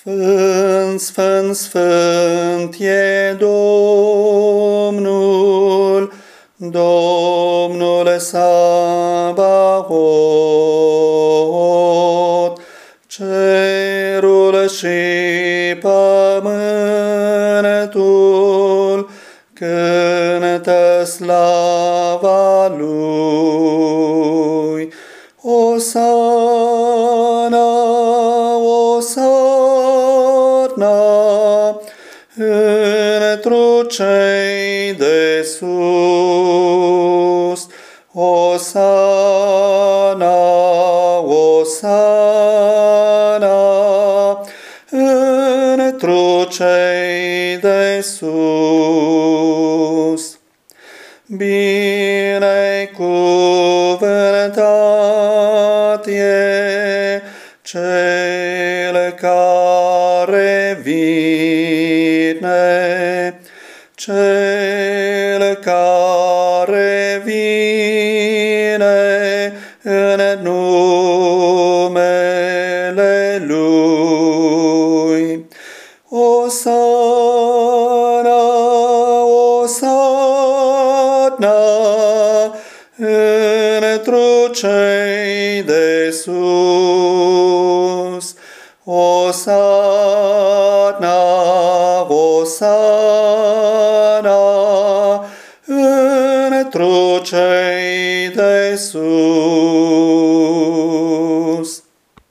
Sfânt, sfânt, sfânt e Domnul, Domnul Sabaoth, cerul și pământul cântă slava lui. Osana, întru cei de sus. Osana, Osana, întru cei de sus. Binecuvântat e cel care cel care vine în numele Lui. Osana, Osana, întru cei de sus. Osana, sana in trucei de sus.